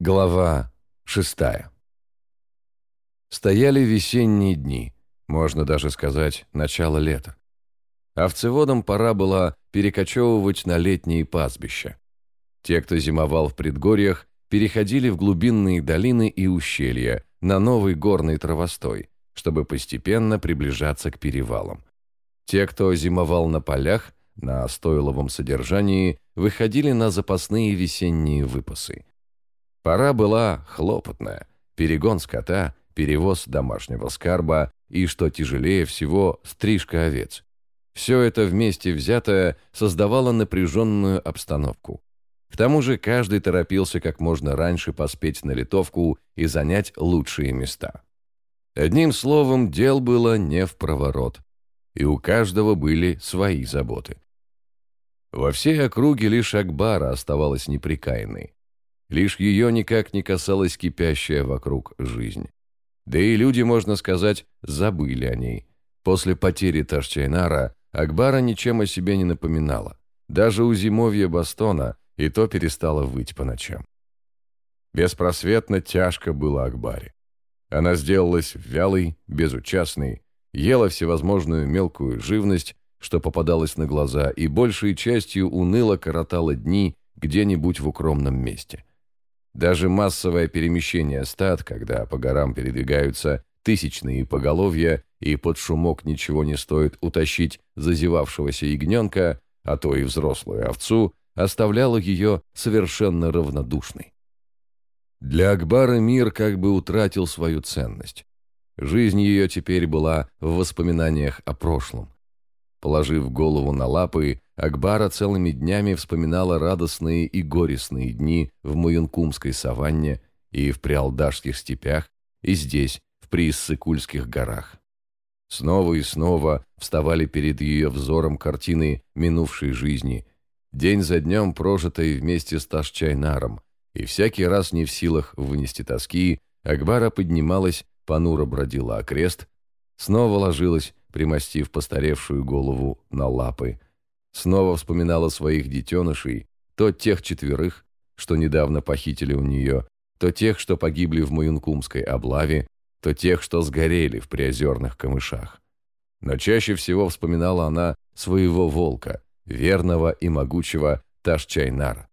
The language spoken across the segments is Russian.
Глава шестая. Стояли весенние дни, можно даже сказать, начало лета. Овцеводам пора было перекочевывать на летние пастбища. Те, кто зимовал в предгорьях, переходили в глубинные долины и ущелья, на новый горный травостой, чтобы постепенно приближаться к перевалам. Те, кто зимовал на полях, на стойловом содержании, выходили на запасные весенние выпасы. Пора была хлопотная. Перегон скота, перевоз домашнего скарба и, что тяжелее всего, стрижка овец. Все это вместе взятое создавало напряженную обстановку. К тому же каждый торопился как можно раньше поспеть на литовку и занять лучшие места. Одним словом, дел было не в проворот, и у каждого были свои заботы. Во всей округе лишь Акбара оставалась неприкаянной. Лишь ее никак не касалась кипящая вокруг жизнь. Да и люди, можно сказать, забыли о ней. После потери Ташчайнара Акбара ничем о себе не напоминала. Даже у зимовья Бастона и то перестала выть по ночам. Беспросветно тяжко было Акбаре. Она сделалась вялой, безучастной, ела всевозможную мелкую живность, что попадалось на глаза, и большей частью уныло коротала дни где-нибудь в укромном месте. Даже массовое перемещение стад, когда по горам передвигаются тысячные поголовья, и под шумок ничего не стоит утащить зазевавшегося ягненка, а то и взрослую овцу, оставляло ее совершенно равнодушной. Для Акбара мир как бы утратил свою ценность. Жизнь ее теперь была в воспоминаниях о прошлом. Положив голову на лапы, Акбара целыми днями вспоминала радостные и горестные дни в Муюнкумской саванне и в Приалдашских степях, и здесь, в Прииссыкульских горах. Снова и снова вставали перед ее взором картины минувшей жизни, день за днем прожитой вместе с Ташчайнаром, и всякий раз не в силах вынести тоски, Акбара поднималась, понуро бродила окрест, снова ложилась, примостив постаревшую голову на лапы, Снова вспоминала своих детенышей, то тех четверых, что недавно похитили у нее, то тех, что погибли в Маюнкумской облаве, то тех, что сгорели в приозерных камышах. Но чаще всего вспоминала она своего волка, верного и могучего Ташчайнара.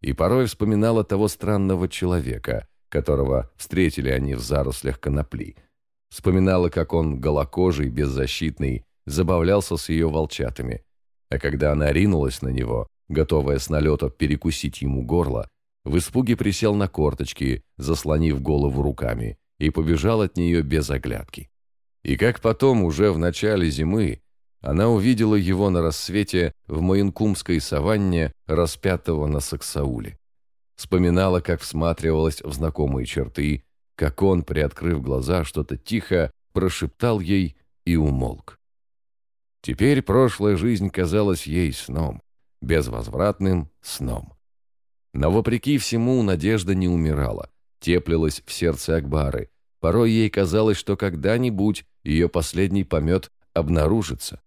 И порой вспоминала того странного человека, которого встретили они в зарослях конопли. Вспоминала, как он, голокожий, беззащитный, забавлялся с ее волчатами, а когда она ринулась на него, готовая с налета перекусить ему горло, в испуге присел на корточки, заслонив голову руками, и побежал от нее без оглядки. И как потом, уже в начале зимы, она увидела его на рассвете в Маянкумской саванне, распятого на Саксауле. Вспоминала, как всматривалась в знакомые черты, как он, приоткрыв глаза, что-то тихо прошептал ей и умолк. Теперь прошлая жизнь казалась ей сном, безвозвратным сном. Но вопреки всему надежда не умирала, теплилась в сердце Акбары. Порой ей казалось, что когда-нибудь ее последний помет обнаружится.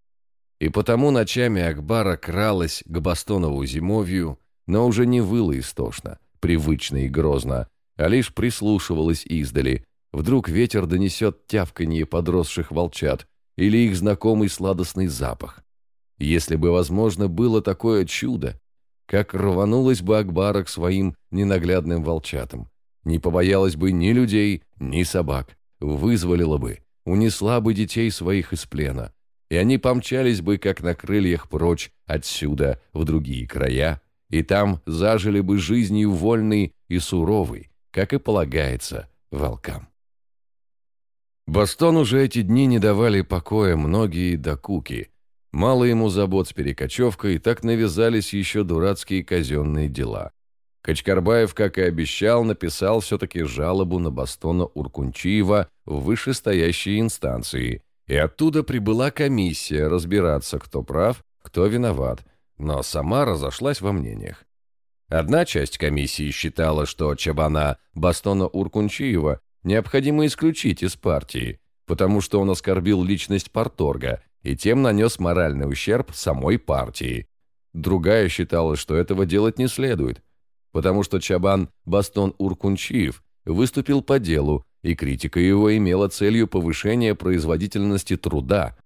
И потому ночами Акбара кралась к Бастонову зимовью, но уже не выла истошно, привычно и грозно, а лишь прислушивалась издали. Вдруг ветер донесет тявканье подросших волчат, или их знакомый сладостный запах. Если бы возможно было такое чудо, как рванулась бы Акбара к своим ненаглядным волчатам, не побоялась бы ни людей, ни собак, вызволила бы, унесла бы детей своих из плена, и они помчались бы, как на крыльях прочь отсюда в другие края, и там зажили бы жизнью вольной и суровой, как и полагается волкам. Бастон уже эти дни не давали покоя многие докуки. Мало ему забот с перекочевкой, так навязались еще дурацкие казенные дела. Качкарбаев, как и обещал, написал все-таки жалобу на Бастона Уркунчиева в вышестоящие инстанции, и оттуда прибыла комиссия разбираться, кто прав, кто виноват, но сама разошлась во мнениях. Одна часть комиссии считала, что Чабана Бастона Уркунчиева необходимо исключить из партии, потому что он оскорбил личность Порторга и тем нанес моральный ущерб самой партии. Другая считала, что этого делать не следует. потому что Чабан Бастон Уркунчиев выступил по делу, и критика его имела целью повышения производительности труда.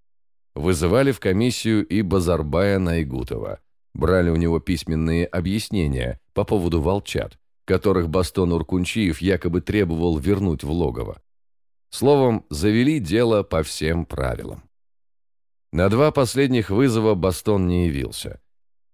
Вызывали в комиссию и Базарбая Найгутова. Брали у него письменные объяснения по поводу волчат, которых Бастон Уркунчиев якобы требовал вернуть в логово. Словом, завели дело по всем правилам. На два последних вызова Бастон не явился.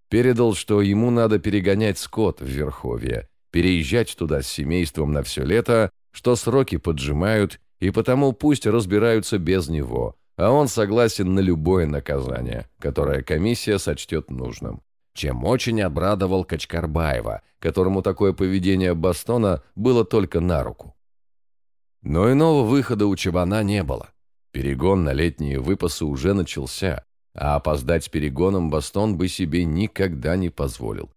Передал, что ему надо перегонять скот в Верховье, переезжать туда с семейством на все лето, что сроки поджимают, и потому пусть разбираются без него, а он согласен на любое наказание, которое комиссия сочтет нужным. Чем очень обрадовал Качкарбаева, которому такое поведение Бастона было только на руку. Но иного выхода у Чабана не было. Перегон на летние выпасы уже начался, а опоздать с перегоном Бастон бы себе никогда не позволил.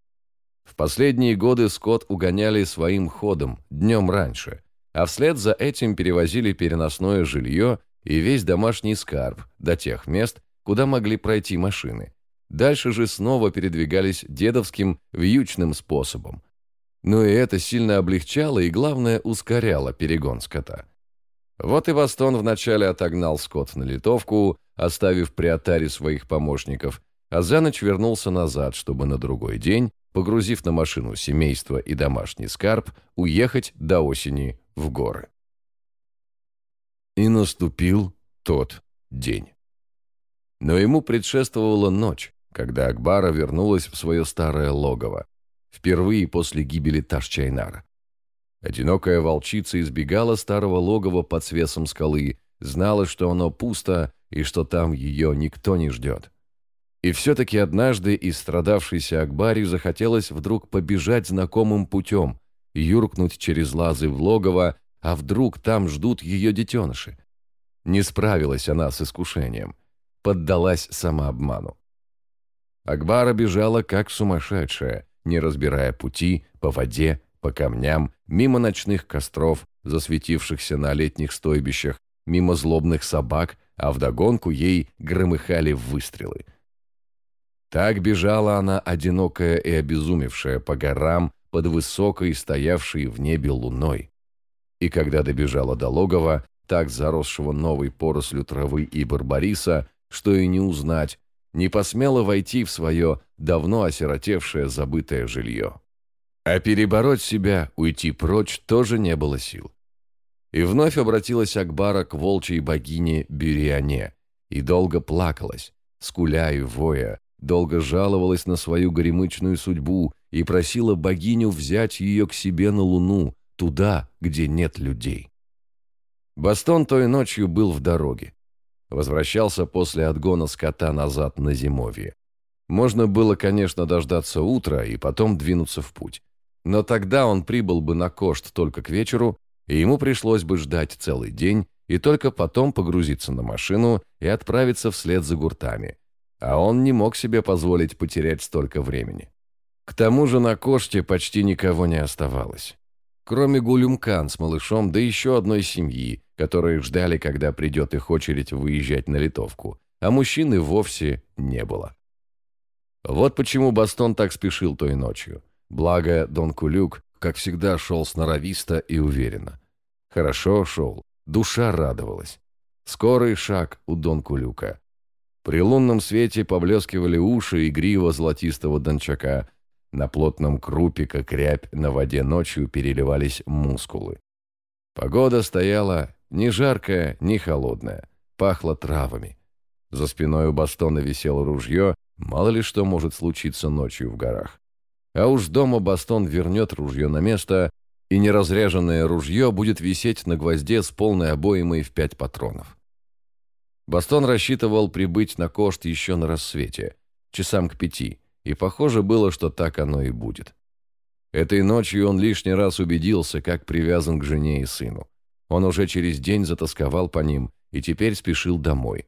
В последние годы скот угоняли своим ходом, днем раньше, а вслед за этим перевозили переносное жилье и весь домашний скарб до тех мест, куда могли пройти машины. Дальше же снова передвигались дедовским вьючным способом. Но и это сильно облегчало и, главное, ускоряло перегон скота. Вот и Бастон вначале отогнал скот на литовку, оставив при отаре своих помощников, а за ночь вернулся назад, чтобы на другой день, погрузив на машину семейство и домашний скарб, уехать до осени в горы. И наступил тот день. Но ему предшествовала ночь, когда Акбара вернулась в свое старое логово, впервые после гибели Ташчайнара. Одинокая волчица избегала старого логова под свесом скалы, знала, что оно пусто и что там ее никто не ждет. И все-таки однажды истрадавшейся Акбаре захотелось вдруг побежать знакомым путем, юркнуть через лазы в логово, а вдруг там ждут ее детеныши. Не справилась она с искушением, поддалась самообману. Акбара бежала как сумасшедшая, не разбирая пути, по воде, по камням, мимо ночных костров, засветившихся на летних стойбищах, мимо злобных собак, а вдогонку ей громыхали выстрелы. Так бежала она, одинокая и обезумевшая, по горам, под высокой, стоявшей в небе луной. И когда добежала до логова, так заросшего новой порослью травы и барбариса, что и не узнать, не посмела войти в свое давно осиротевшее забытое жилье. А перебороть себя, уйти прочь, тоже не было сил. И вновь обратилась Акбара к волчьей богине Бюриане и долго плакалась, скуля и воя, долго жаловалась на свою горемычную судьбу и просила богиню взять ее к себе на луну, туда, где нет людей. Бастон той ночью был в дороге. Возвращался после отгона скота назад на зимовье. Можно было, конечно, дождаться утра и потом двинуться в путь. Но тогда он прибыл бы на Кошт только к вечеру, и ему пришлось бы ждать целый день и только потом погрузиться на машину и отправиться вслед за гуртами. А он не мог себе позволить потерять столько времени. К тому же на Коште почти никого не оставалось. Кроме Гулюмкан с малышом, да еще одной семьи, которые ждали, когда придет их очередь выезжать на литовку, а мужчины вовсе не было. Вот почему Бастон так спешил той ночью. Благо, Дон Кулюк, как всегда, шел сноровисто и уверенно. Хорошо шел, душа радовалась. Скорый шаг у Дон Кулюка. При лунном свете поблескивали уши и грива золотистого дончака. На плотном крупе, как рябь, на воде ночью переливались мускулы. Погода стояла ни жаркая, ни холодная. Пахло травами. За спиной у Бастона висело ружье, мало ли что может случиться ночью в горах. А уж дома Бастон вернет ружье на место, и неразряженное ружье будет висеть на гвозде с полной обоймой в пять патронов. Бастон рассчитывал прибыть на Кошт еще на рассвете, часам к пяти, и похоже было, что так оно и будет. Этой ночью он лишний раз убедился, как привязан к жене и сыну. Он уже через день затасковал по ним и теперь спешил домой.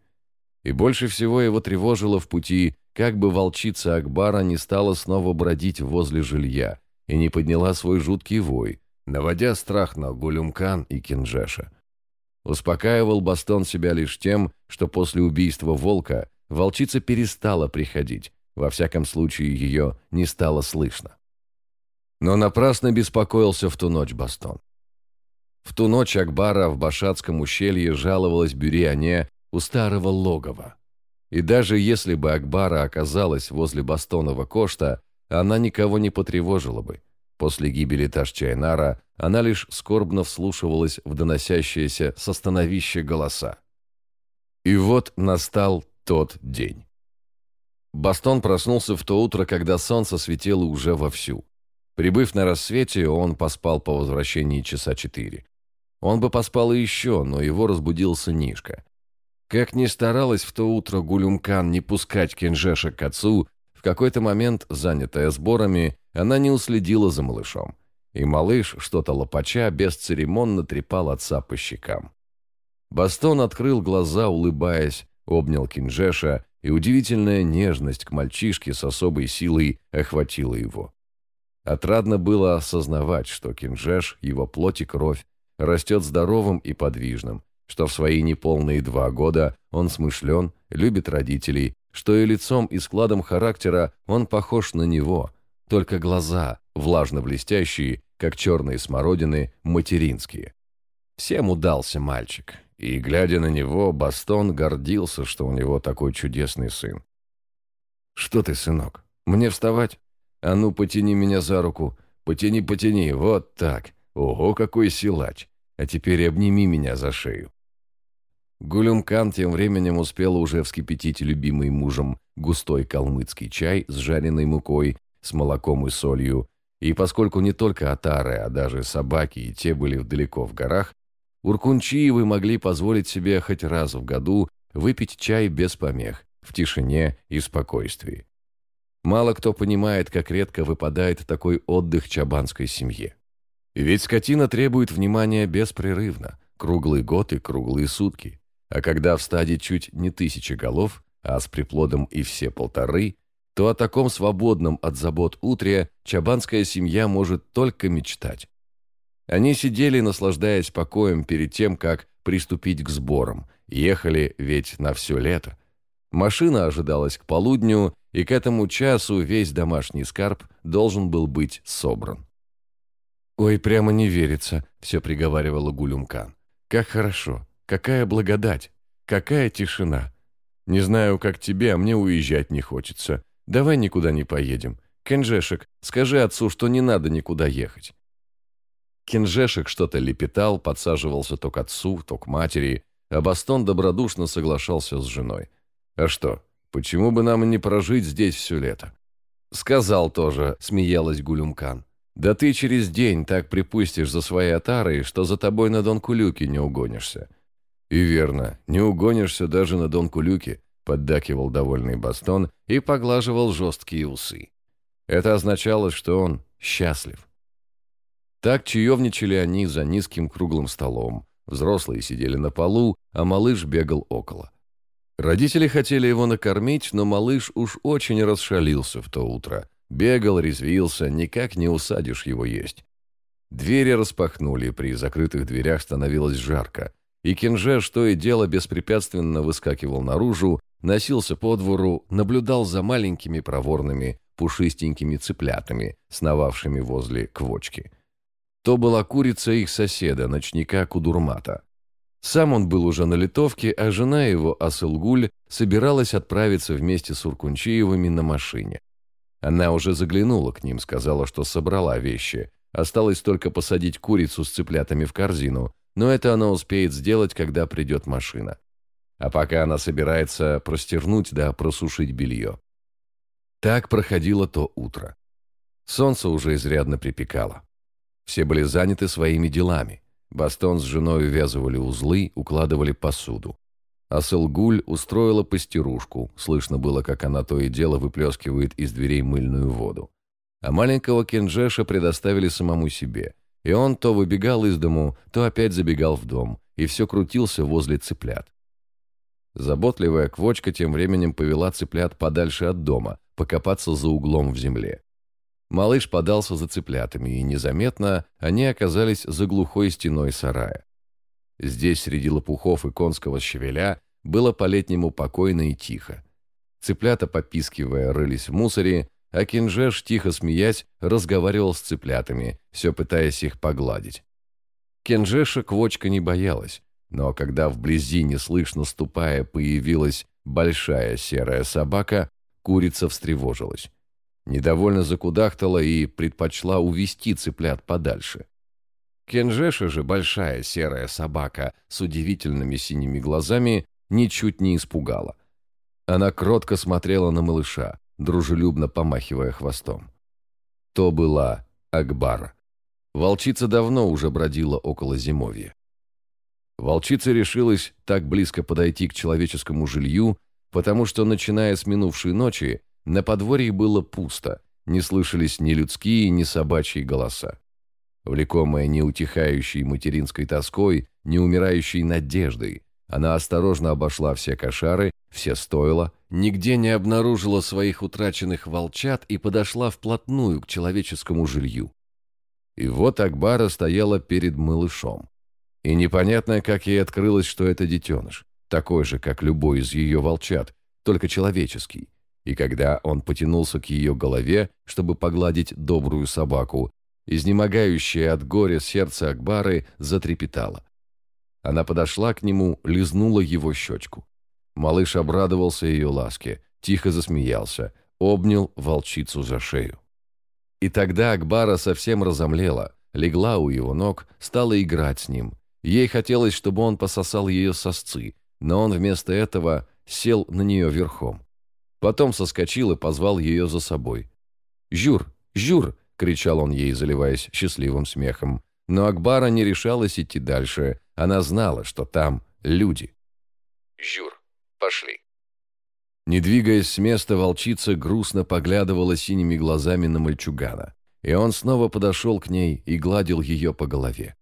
И больше всего его тревожило в пути как бы волчица Акбара не стала снова бродить возле жилья и не подняла свой жуткий вой, наводя страх на Гулюмкан и Кинжеша. Успокаивал Бастон себя лишь тем, что после убийства волка волчица перестала приходить, во всяком случае ее не стало слышно. Но напрасно беспокоился в ту ночь Бастон. В ту ночь Акбара в Башатском ущелье жаловалась Бюриане у старого логова. И даже если бы Акбара оказалась возле Бастонова Кошта, она никого не потревожила бы. После гибели Ташчайнара она лишь скорбно вслушивалась в доносящиеся со становища голоса. И вот настал тот день. Бастон проснулся в то утро, когда солнце светило уже вовсю. Прибыв на рассвете, он поспал по возвращении часа четыре. Он бы поспал еще, но его разбудил сынишка. Как ни старалась в то утро Гулюмкан не пускать Кенжеша к отцу, в какой-то момент, занятая сборами, она не уследила за малышом. И малыш, что-то лопача, бесцеремонно трепал отца по щекам. Бастон открыл глаза, улыбаясь, обнял Кинжеша, и удивительная нежность к мальчишке с особой силой охватила его. Отрадно было осознавать, что Кинжеш, его плоть и кровь, растет здоровым и подвижным, что в свои неполные два года он смышлен, любит родителей, что и лицом, и складом характера он похож на него, только глаза, влажно-блестящие, как черные смородины, материнские. Всем удался мальчик, и, глядя на него, Бастон гордился, что у него такой чудесный сын. «Что ты, сынок? Мне вставать? А ну, потяни меня за руку. Потяни, потяни, вот так. Ого, какой силач! А теперь обними меня за шею». Гулюмкан тем временем успел уже вскипятить любимый мужем густой калмыцкий чай с жареной мукой, с молоком и солью, и поскольку не только отары, а даже собаки и те были далеко в горах, Уркунчиевы могли позволить себе хоть раз в году выпить чай без помех, в тишине и спокойствии. Мало кто понимает, как редко выпадает такой отдых чабанской семье. Ведь скотина требует внимания беспрерывно, круглый год и круглые сутки. А когда в стаде чуть не тысячи голов, а с приплодом и все полторы, то о таком свободном от забот утре чабанская семья может только мечтать. Они сидели, наслаждаясь покоем перед тем, как приступить к сборам. Ехали ведь на все лето. Машина ожидалась к полудню, и к этому часу весь домашний скарб должен был быть собран. «Ой, прямо не верится», — все приговаривала Гулюмкан. «Как хорошо, какая благодать, какая тишина. Не знаю, как тебе, а мне уезжать не хочется. Давай никуда не поедем. Кенжешек, скажи отцу, что не надо никуда ехать. Кинжешек что-то лепетал, подсаживался то к отцу, то к матери, а Бастон добродушно соглашался с женой. «А что, почему бы нам не прожить здесь все лето?» «Сказал тоже», — смеялась Гулюмкан. «Да ты через день так припустишь за своей отарой, что за тобой на Дон Кулюки не угонишься». «И верно, не угонишься даже на Дон Кулюки», — поддакивал довольный Бастон и поглаживал жесткие усы. Это означало, что он счастлив. Так чаевничали они за низким круглым столом. Взрослые сидели на полу, а малыш бегал около. Родители хотели его накормить, но малыш уж очень расшалился в то утро. Бегал, резвился, никак не усадишь его есть. Двери распахнули, при закрытых дверях становилось жарко. И Кинже, что и дело, беспрепятственно выскакивал наружу, носился по двору, наблюдал за маленькими проворными пушистенькими цыплятами, сновавшими возле квочки. То была курица их соседа, ночника Кудурмата. Сам он был уже на литовке, а жена его, Асылгуль, собиралась отправиться вместе с Уркунчиевыми на машине. Она уже заглянула к ним, сказала, что собрала вещи. Осталось только посадить курицу с цыплятами в корзину, но это она успеет сделать, когда придет машина. А пока она собирается простернуть да просушить белье. Так проходило то утро. Солнце уже изрядно припекало. Все были заняты своими делами. Бастон с женой ввязывали узлы, укладывали посуду. А Сылгуль устроила постирушку. Слышно было, как она то и дело выплескивает из дверей мыльную воду. А маленького Кенджеша предоставили самому себе. И он то выбегал из дому, то опять забегал в дом. И все крутился возле цыплят. Заботливая квочка тем временем повела цыплят подальше от дома, покопаться за углом в земле. Малыш подался за цыплятами, и незаметно они оказались за глухой стеной сарая. Здесь, среди лопухов и конского щавеля, было по-летнему покойно и тихо. Цыплята, попискивая, рылись в мусоре, а Кинжеш, тихо смеясь, разговаривал с цыплятами, все пытаясь их погладить. Кенжеша Квочка не боялась, но когда вблизи, неслышно ступая, появилась большая серая собака, курица встревожилась. Недовольно закудахтала и предпочла увести цыплят подальше. Кенжеша же, большая серая собака с удивительными синими глазами, ничуть не испугала. Она кротко смотрела на малыша, дружелюбно помахивая хвостом. То была Акбара. Волчица давно уже бродила около зимовья. Волчица решилась так близко подойти к человеческому жилью, потому что, начиная с минувшей ночи, на подворье было пусто, не слышались ни людские, ни собачьи голоса. Влекомая неутихающей материнской тоской, неумирающей надеждой, она осторожно обошла все кошары, все стойла, нигде не обнаружила своих утраченных волчат и подошла вплотную к человеческому жилью. И вот Акбара стояла перед малышом. И непонятно, как ей открылось, что это детеныш, такой же, как любой из ее волчат, только человеческий. И когда он потянулся к ее голове, чтобы погладить добрую собаку, изнемогающее от горя сердце Акбары затрепетало. Она подошла к нему, лизнула его щечку. Малыш обрадовался ее ласке, тихо засмеялся, обнял волчицу за шею. И тогда Акбара совсем разомлела, легла у его ног, стала играть с ним. Ей хотелось, чтобы он пососал ее сосцы, но он вместо этого сел на нее верхом. Потом соскочил и позвал ее за собой. «Жюр! Жюр!» — кричал он ей, заливаясь счастливым смехом. Но Акбара не решалась идти дальше. Она знала, что там люди. «Жюр, пошли». Не двигаясь с места, волчица грустно поглядывала синими глазами на мальчугана, и он снова подошел к ней и гладил ее по голове.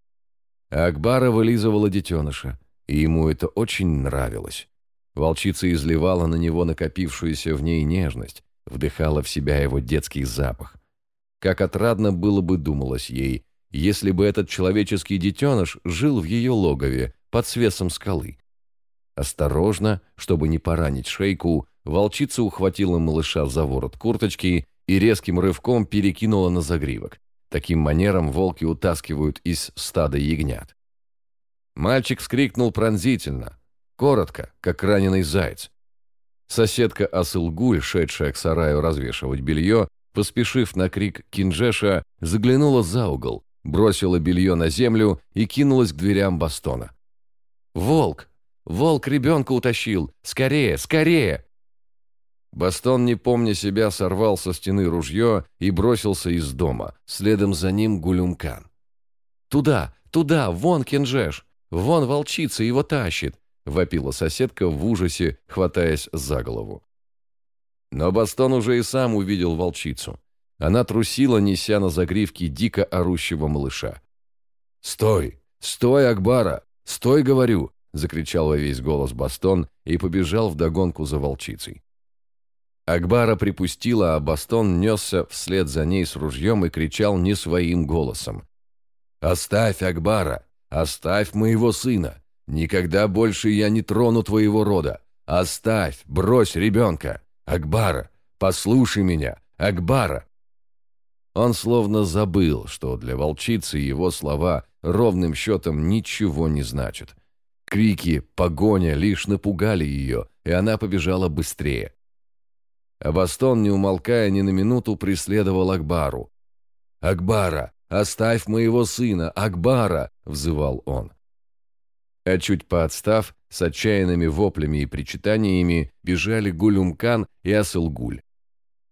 Акбара вылизывала детеныша, и ему это очень нравилось. Волчица изливала на него накопившуюся в ней нежность, вдыхала в себя его детский запах. Как отрадно было бы, думалось ей, если бы этот человеческий детеныш жил в ее логове под свесом скалы. Осторожно, чтобы не поранить шейку, волчица ухватила малыша за ворот курточки и резким рывком перекинула на загривок. Таким манером волки утаскивают из стада ягнят. Мальчик вскрикнул пронзительно, коротко, как раненый заяц. Соседка Асылгуль, шедшая к сараю развешивать белье, поспешив на крик Кинжеша, заглянула за угол, бросила белье на землю и кинулась к дверям бастона. «Волк! Волк ребенка утащил! Скорее, скорее!» Бастон, не помня себя, сорвал со стены ружье и бросился из дома. Следом за ним Гулюмкан. «Туда, туда, вон Кенжеш! Вон волчица его тащит!» — вопила соседка в ужасе, хватаясь за голову. Но Бастон уже и сам увидел волчицу. Она трусила, неся на загривке дико орущего малыша. «Стой! Стой, Акбара! Стой, говорю!» — закричал во весь голос Бастон и побежал вдогонку за волчицей. Акбара припустила, а Бастон несся вслед за ней с ружьем и кричал не своим голосом. «Оставь, Акбара! Оставь моего сына! Никогда больше я не трону твоего рода! Оставь! Брось ребенка! Акбара! Послушай меня! Акбара!» Он словно забыл, что для волчицы его слова ровным счетом ничего не значат. Крики, погоня лишь напугали ее, и она побежала быстрее. А не умолкая ни на минуту, преследовал Акбару. «Акбара, оставь моего сына! Акбара!» — взывал он. А чуть поотстав, с отчаянными воплями и причитаниями бежали Гулюмкан и Асылгуль.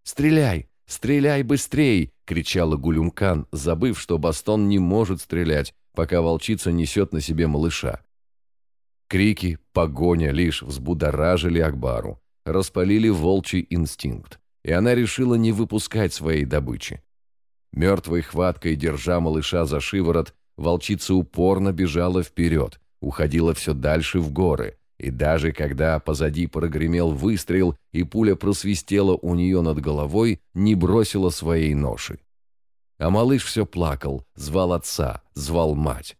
«Стреляй! Стреляй быстрей!» — кричала Гулюмкан, забыв, что Бастон не может стрелять, пока волчица несет на себе малыша. Крики, погоня лишь взбудоражили Акбару, распалили волчий инстинкт, и она решила не выпускать своей добычи. Мертвой хваткой, держа малыша за шиворот, волчица упорно бежала вперед, уходила все дальше в горы, и даже когда позади прогремел выстрел и пуля просвистела у нее над головой, не бросила своей ноши. А малыш все плакал, звал отца, звал мать.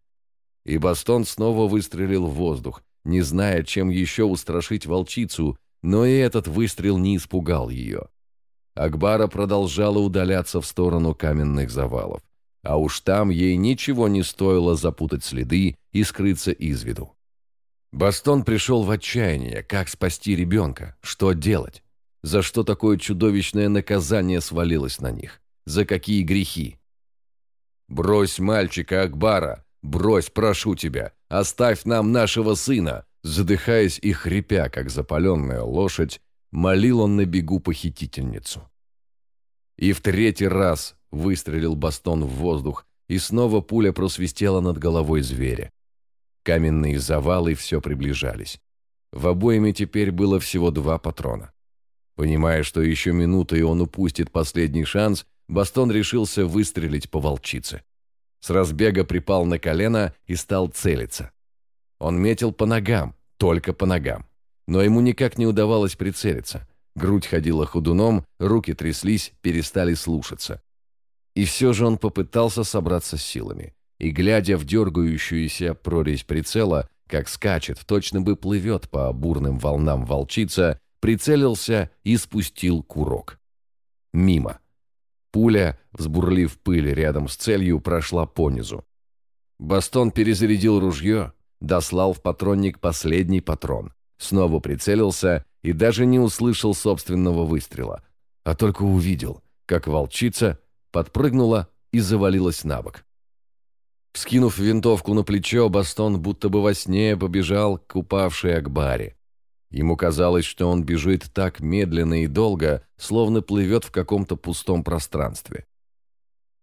И Бастон снова выстрелил в воздух, не зная, чем еще устрашить волчицу, но и этот выстрел не испугал ее. Акбара продолжала удаляться в сторону каменных завалов. А уж там ей ничего не стоило запутать следы и скрыться из виду. Бастон пришел в отчаяние. Как спасти ребенка? Что делать? За что такое чудовищное наказание свалилось на них? За какие грехи? «Брось мальчика Акбара! Брось, прошу тебя! Оставь нам нашего сына!» Задыхаясь и хрипя, как запаленная лошадь, молил он на бегу похитительницу. И в третий раз выстрелил бастон в воздух, и снова пуля просвистела над головой зверя. Каменные завалы все приближались. В обоими теперь было всего два патрона. Понимая, что еще минута и он упустит последний шанс, Бастон решился выстрелить по волчице. С разбега припал на колено и стал целиться. Он метил по ногам, только по ногам. Но ему никак не удавалось прицелиться. Грудь ходила ходуном, руки тряслись, перестали слушаться. И все же он попытался собраться с силами. И, глядя в дергающуюся прорезь прицела, как скачет, точно бы плывет по бурным волнам волчица, прицелился и спустил курок. Мимо. Пуля, взбурлив пыль рядом с целью, прошла понизу. Бастон перезарядил ружье, дослал в патронник последний патрон, снова прицелился и даже не услышал собственного выстрела, а только увидел, как волчица подпрыгнула и завалилась на бок. Скинув винтовку на плечо, Бастон будто бы во сне побежал к упавшей Акбаре. Ему казалось, что он бежит так медленно и долго, словно плывет в каком-то пустом пространстве.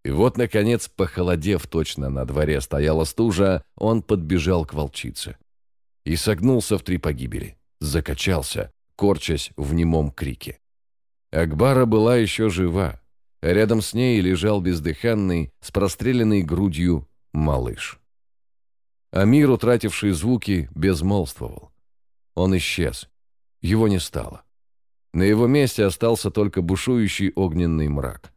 И вот, наконец, похолодев точно на дворе стояла стужа, он подбежал к волчице. И согнулся в три погибели, закачался, корчась в немом крике. Акбара была еще жива. Рядом с ней лежал бездыханный, с простреленной грудью малыш. Амир, утративший звуки, безмолвствовал. Он исчез. Его не стало. На его месте остался только бушующий огненный мрак.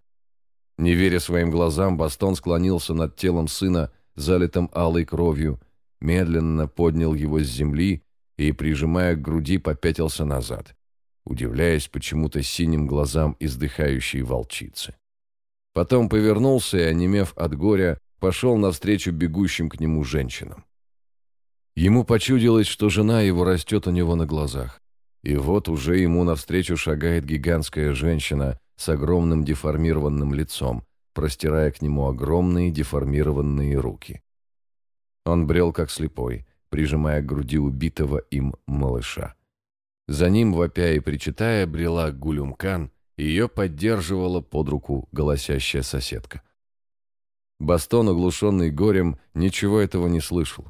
Не веря своим глазам, Бастон склонился над телом сына, залитым алой кровью, медленно поднял его с земли и, прижимая к груди, попятился назад, удивляясь почему-то синим глазам издыхающей волчицы. Потом повернулся и, онемев от горя, пошел навстречу бегущим к нему женщинам. Ему почудилось, что жена его растет у него на глазах. И вот уже ему навстречу шагает гигантская женщина с огромным деформированным лицом, простирая к нему огромные деформированные руки. Он брел как слепой, прижимая к груди убитого им малыша. За ним, вопя и причитая, брела Гулюмкан, ее поддерживала под руку голосящая соседка. Бастон, оглушенный горем, ничего этого не слышал.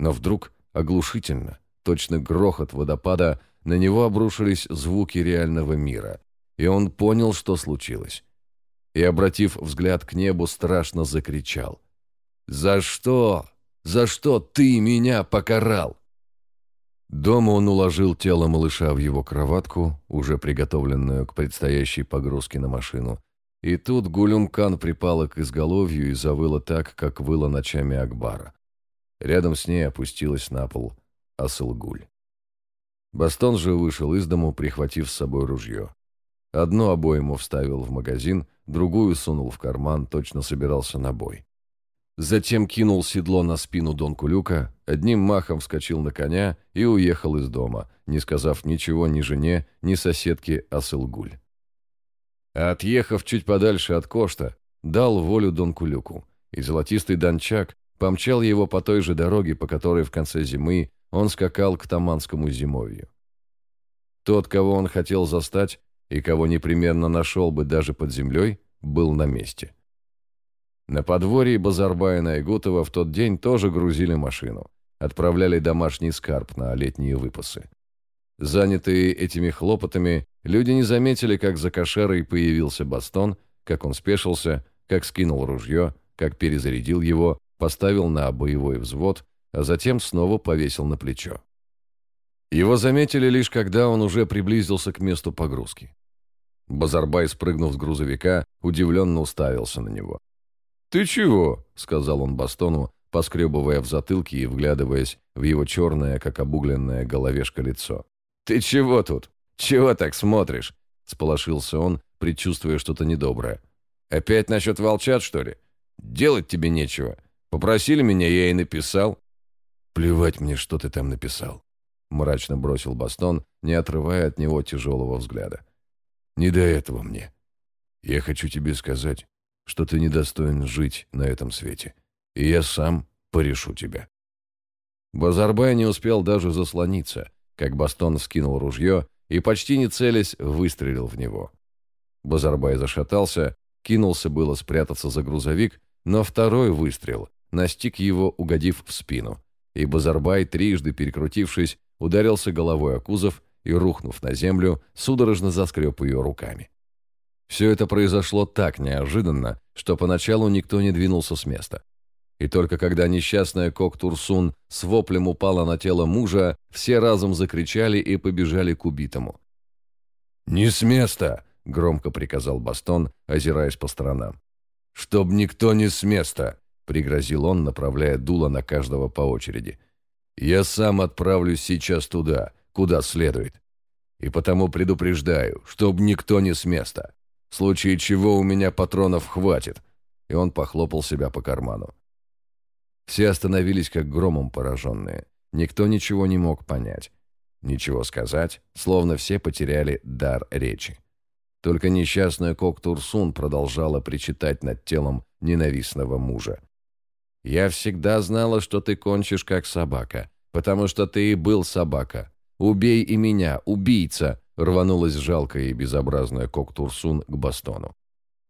Но вдруг, оглушительно, точно грохот водопада, на него обрушились звуки реального мира, и он понял, что случилось. И, обратив взгляд к небу, страшно закричал. «За что? За что ты меня покарал?» Дома он уложил тело малыша в его кроватку, уже приготовленную к предстоящей погрузке на машину. И тут Гулюмкан припала к изголовью и завыла так, как выла ночами Акбара. Рядом с ней опустилась на пол Асылгуль. Бастон же вышел из дому, прихватив с собой ружье. Одну обойму вставил в магазин, другую сунул в карман, точно собирался на бой. Затем кинул седло на спину Дон Кулюка, одним махом вскочил на коня и уехал из дома, не сказав ничего ни жене, ни соседке Асылгуль. А отъехав чуть подальше от Кошта, дал волю Дон Кулюку, и золотистый дончак помчал его по той же дороге, по которой в конце зимы он скакал к Таманскому зимовью. Тот, кого он хотел застать и кого непременно нашел бы даже под землей, был на месте. На подворье Базарбаина и Гутова в тот день тоже грузили машину, отправляли домашний скарб на летние выпасы. Занятые этими хлопотами, люди не заметили, как за кошерой появился бастон, как он спешился, как скинул ружье, как перезарядил его, поставил на боевой взвод, а затем снова повесил на плечо. Его заметили лишь когда он уже приблизился к месту погрузки. Базарбай, спрыгнув с грузовика, удивленно уставился на него. «Ты чего?» — сказал он Бастону, поскребывая в затылке и вглядываясь в его черное, как обугленное головешка лицо. «Ты чего тут? Чего так смотришь?» — сполошился он, предчувствуя что-то недоброе. «Опять насчет волчат, что ли? Делать тебе нечего. Попросили меня, я и написал». «Плевать мне, что ты там написал», — мрачно бросил Бастон, не отрывая от него тяжелого взгляда. «Не до этого мне. Я хочу тебе сказать, что ты недостоин жить на этом свете, и я сам порешу тебя». Базарбай не успел даже заслониться, как Бастон скинул ружье и, почти не целясь, выстрелил в него. Базарбай зашатался, кинулся было спрятаться за грузовик, но второй выстрел настиг его, угодив в спину, и Базарбай, трижды перекрутившись, ударился головой о кузов и, рухнув на землю, судорожно заскреб ее руками. Все это произошло так неожиданно, что поначалу никто не двинулся с места. И только когда несчастная Кок-Турсун с воплем упала на тело мужа, все разом закричали и побежали к убитому. «Не с места!» — громко приказал Бастон, озираясь по сторонам. «Чтоб никто не с места!» — пригрозил он, направляя дуло на каждого по очереди. «Я сам отправлюсь сейчас туда, куда следует. И потому предупреждаю, чтоб никто не с места. В случае чего у меня патронов хватит». И он похлопал себя по карману. Все остановились как громом пораженные. Никто ничего не мог понять. Ничего сказать, словно все потеряли дар речи. Только несчастная Кок-Турсун продолжала причитать над телом ненавистного мужа. «Я всегда знала, что ты кончишь как собака, потому что ты и был собака. Убей и меня, убийца!» Рванулась жалкая и безобразная Кок-Турсун к Бастону.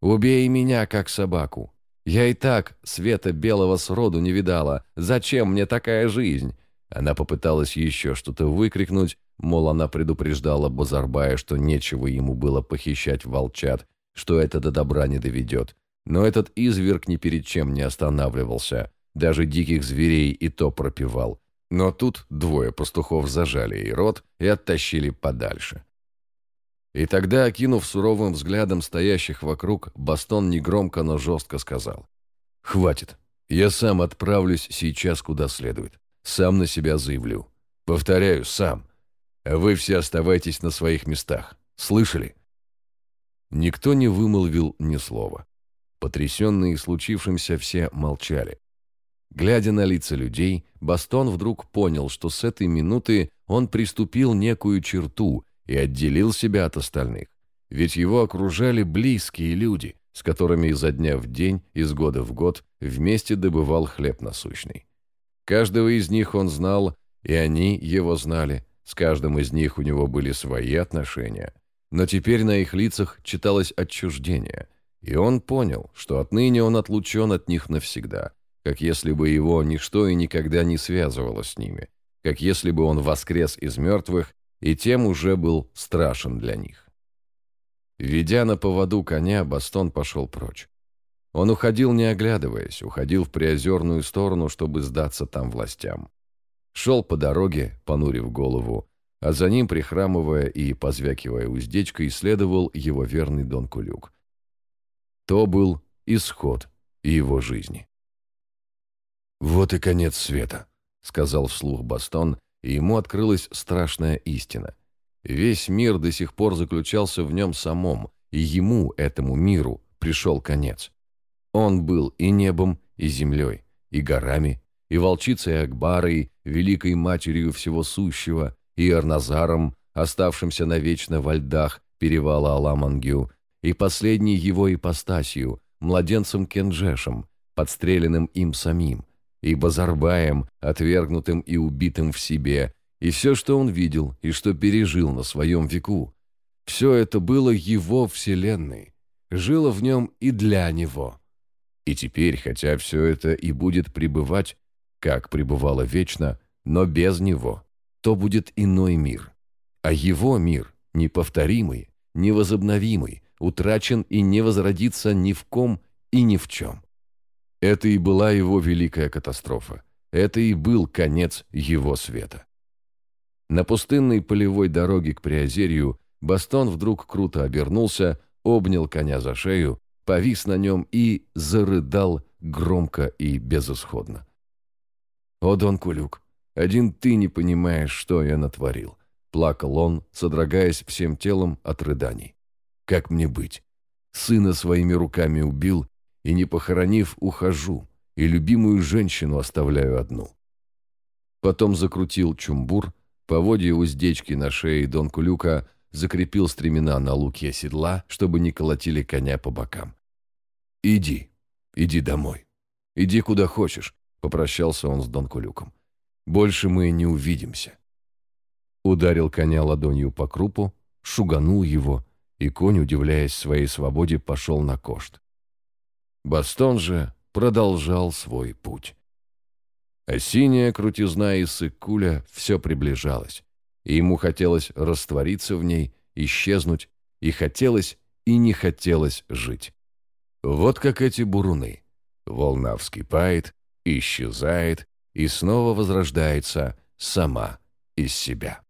«Убей меня, как собаку. Я и так света белого сроду не видала. Зачем мне такая жизнь?» Она попыталась еще что-то выкрикнуть, мол, она предупреждала Базарбая, что нечего ему было похищать волчат, что это до добра не доведет. Но этот изверг ни перед чем не останавливался, даже диких зверей и то пропивал. Но тут двое пастухов зажали ей рот и оттащили подальше. И тогда, окинув суровым взглядом стоящих вокруг, Бастон негромко, но жестко сказал. «Хватит. Я сам отправлюсь сейчас куда следует. Сам на себя заявлю. Повторяю, сам. А вы все оставайтесь на своих местах. Слышали?» Никто не вымолвил ни слова. Потрясенные случившимся все молчали. Глядя на лица людей, Бастон вдруг понял, что с этой минуты он приступил некую черту – и отделил себя от остальных. Ведь его окружали близкие люди, с которыми изо дня в день, из года в год вместе добывал хлеб насущный. Каждого из них он знал, и они его знали, с каждым из них у него были свои отношения. Но теперь на их лицах читалось отчуждение, и он понял, что отныне он отлучен от них навсегда, как если бы его ничто и никогда не связывало с ними, как если бы он воскрес из мертвых и тем уже был страшен для них. Ведя на поводу коня, Бастон пошел прочь. Он уходил, не оглядываясь, уходил в приозерную сторону, чтобы сдаться там властям. Шел по дороге, понурив голову, а за ним, прихрамывая и позвякивая уздечкой, следовал его верный Дон Кулюк. То был исход его жизни. «Вот и конец света», — сказал вслух Бастон, и ему открылась страшная истина. Весь мир до сих пор заключался в нем самом, и ему, этому миру, пришел конец. Он был и небом, и землей, и горами, и волчицей Акбарой, великой матерью всего сущего, и Арназаром, оставшимся навечно во льдах перевала Аламангю, и последней его ипостасью, младенцем Кенджешем, подстреленным им самим, и Базарбаем, отвергнутым и убитым в себе, и все, что он видел и что пережил на своем веку. Все это было его вселенной, жило в нем и для него. И теперь, хотя все это и будет пребывать, как пребывало вечно, но без него, то будет иной мир. А его мир, неповторимый, невозобновимый, утрачен и не возродится ни в ком и ни в чем. Это и была его великая катастрофа. Это и был конец его света. На пустынной полевой дороге к Приозерью Бастон вдруг круто обернулся, обнял коня за шею, повис на нем и зарыдал громко и безысходно. «О, Дон Кулюк, один ты не понимаешь, что я натворил», — плакал он, содрогаясь всем телом от рыданий. Как мне быть? Сына своими руками убил, и, не похоронив, ухожу, и любимую женщину оставляю одну. Потом закрутил чумбур, поводья уздечки на шее Дон Кулюка закрепил стремена на луке седла, чтобы не колотили коня по бокам. «Иди, иди домой. Иди куда хочешь», — попрощался он с Дон Кулюком. «Больше мы не увидимся». Ударил коня ладонью по крупу, шуганул его, и конь, удивляясь своей свободе, пошел на кошт. Бастон же продолжал свой путь. А синяя крутизна и сыкуля все приближалась, и ему хотелось раствориться в ней, исчезнуть, и хотелось, и не хотелось жить. Вот как эти буруны. Волна вскипает, исчезает и снова возрождается сама из себя.